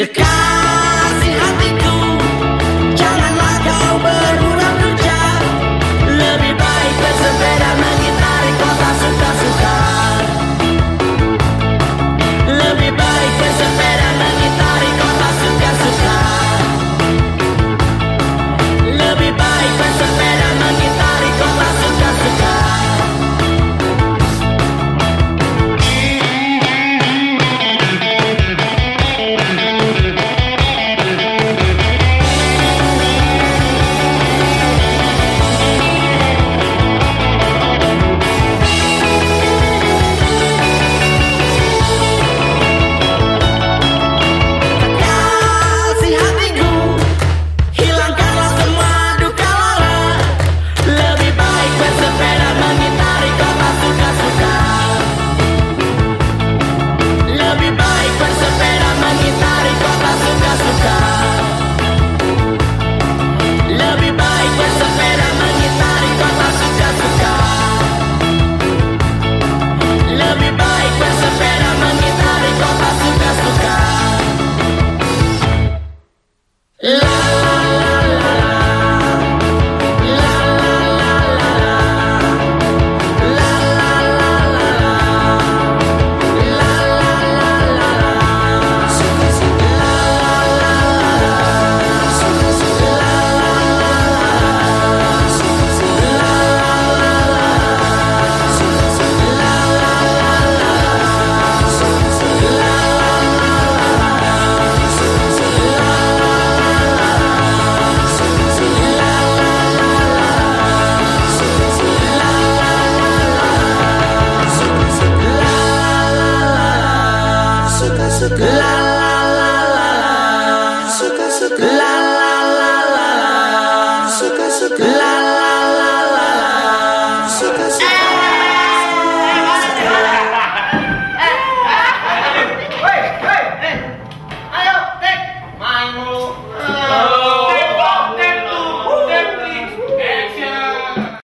Cacao. good life.